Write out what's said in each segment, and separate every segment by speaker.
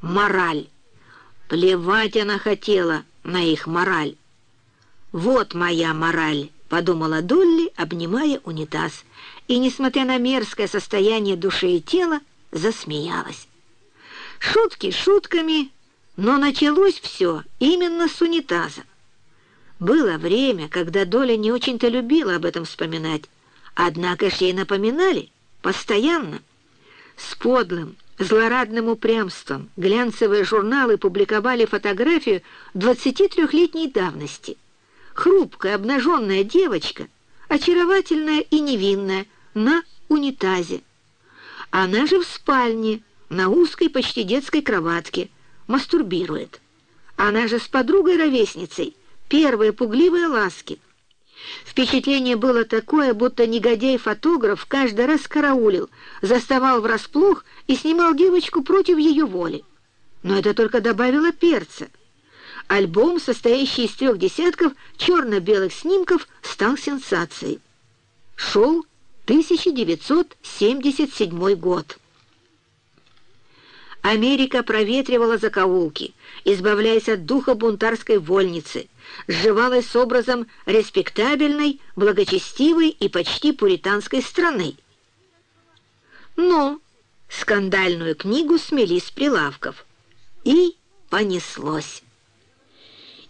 Speaker 1: Мораль. Плевать она хотела на их мораль. «Вот моя мораль», — подумала Долли, обнимая унитаз, и, несмотря на мерзкое состояние души и тела, засмеялась. Шутки шутками, но началось все именно с унитаза. Было время, когда Доля не очень-то любила об этом вспоминать, однако ж ей напоминали постоянно. С подлым, злорадным упрямством глянцевые журналы публиковали фотографию 23-летней давности. Хрупкая обнаженная девочка, очаровательная и невинная, на унитазе. Она же в спальне, на узкой почти детской кроватке, мастурбирует. Она же с подругой-ровесницей, первые пугливые ласки. Впечатление было такое, будто негодяй-фотограф каждый раз караулил, заставал врасплох и снимал девочку против ее воли. Но это только добавило перца. Альбом, состоящий из трех десятков черно-белых снимков, стал сенсацией. Шел 1977 год. Америка проветривала закоулки, избавляясь от духа бунтарской вольницы, сживалась с образом респектабельной, благочестивой и почти пуританской страны. Но скандальную книгу смели с прилавков. И понеслось.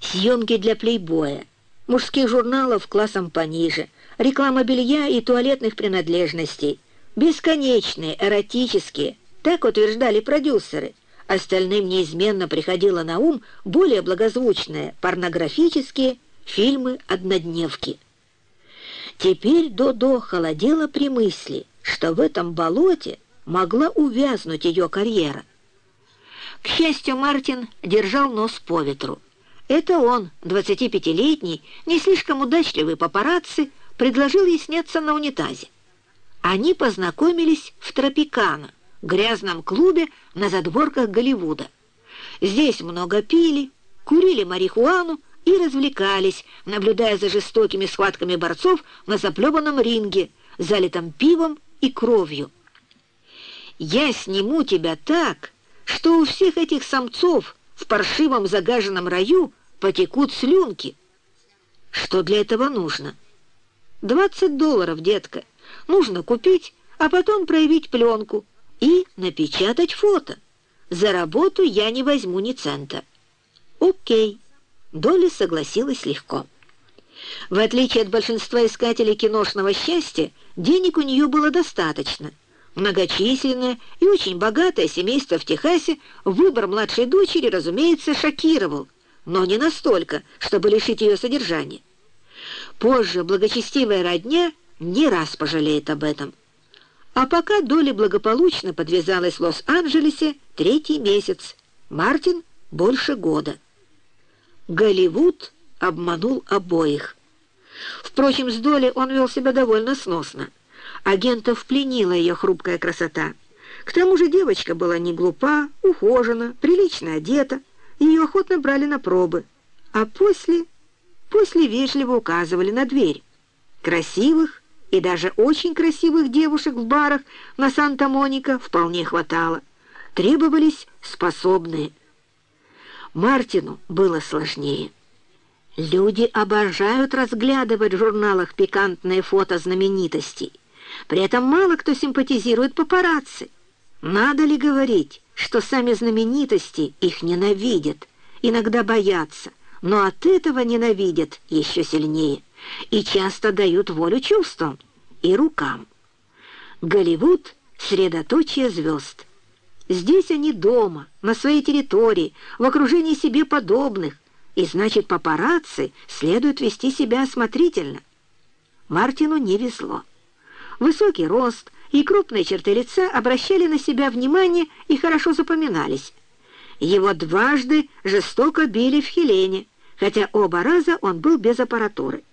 Speaker 1: Съемки для плейбоя, мужских журналов классом пониже, реклама белья и туалетных принадлежностей, бесконечные, эротические, так утверждали продюсеры. Остальным неизменно приходило на ум более благозвучные порнографические фильмы-однодневки. Теперь Додо холодела при мысли, что в этом болоте могла увязнуть ее карьера. К счастью, Мартин держал нос по ветру. Это он, 25-летний, не слишком удачливый папарацци, предложил ей сняться на унитазе. Они познакомились в Тропикано, грязном клубе на задворках Голливуда. Здесь много пили, курили марихуану и развлекались, наблюдая за жестокими схватками борцов на заплеванном ринге, залитом пивом и кровью. «Я сниму тебя так, что у всех этих самцов в паршивом загаженном раю потекут слюнки. Что для этого нужно? Двадцать долларов, детка. Нужно купить, а потом проявить пленку и напечатать фото. За работу я не возьму ни цента. Окей. Доля согласилась легко. В отличие от большинства искателей киношного счастья, денег у нее было достаточно. Многочисленное и очень богатое семейство в Техасе выбор младшей дочери, разумеется, шокировал, но не настолько, чтобы лишить ее содержания. Позже благочестивая родня не раз пожалеет об этом. А пока Доли благополучно подвязалась в Лос-Анджелесе третий месяц, Мартин — больше года. Голливуд обманул обоих. Впрочем, с Доли он вел себя довольно сносно. Агентов пленила ее хрупкая красота. К тому же девочка была не глупа, ухожена, прилично одета. Ее охотно брали на пробы. А после... после вежливо указывали на дверь. Красивых, и даже очень красивых девушек в барах на Санта-Моника вполне хватало. Требовались способные. Мартину было сложнее. Люди обожают разглядывать в журналах пикантные фото знаменитостей. При этом мало кто симпатизирует папарацци. Надо ли говорить, что сами знаменитости их ненавидят, иногда боятся, но от этого ненавидят еще сильнее и часто дают волю чувствам и рукам. Голливуд — средоточие звезд. Здесь они дома, на своей территории, в окружении себе подобных, и значит, папарацци следует вести себя осмотрительно. Мартину не везло. Высокий рост и крупные черты лица обращали на себя внимание и хорошо запоминались. Его дважды жестоко били в Хелене, хотя оба раза он был без аппаратуры.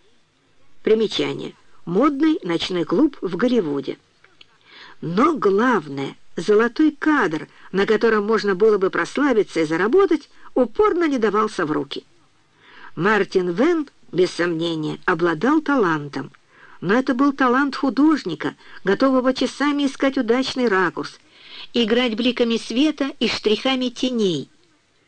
Speaker 1: Примечание. Модный ночной клуб в Голливуде. Но главное, золотой кадр, на котором можно было бы прославиться и заработать, упорно не давался в руки. Мартин Вен, без сомнения, обладал талантом. Но это был талант художника, готового часами искать удачный ракурс, играть бликами света и штрихами теней,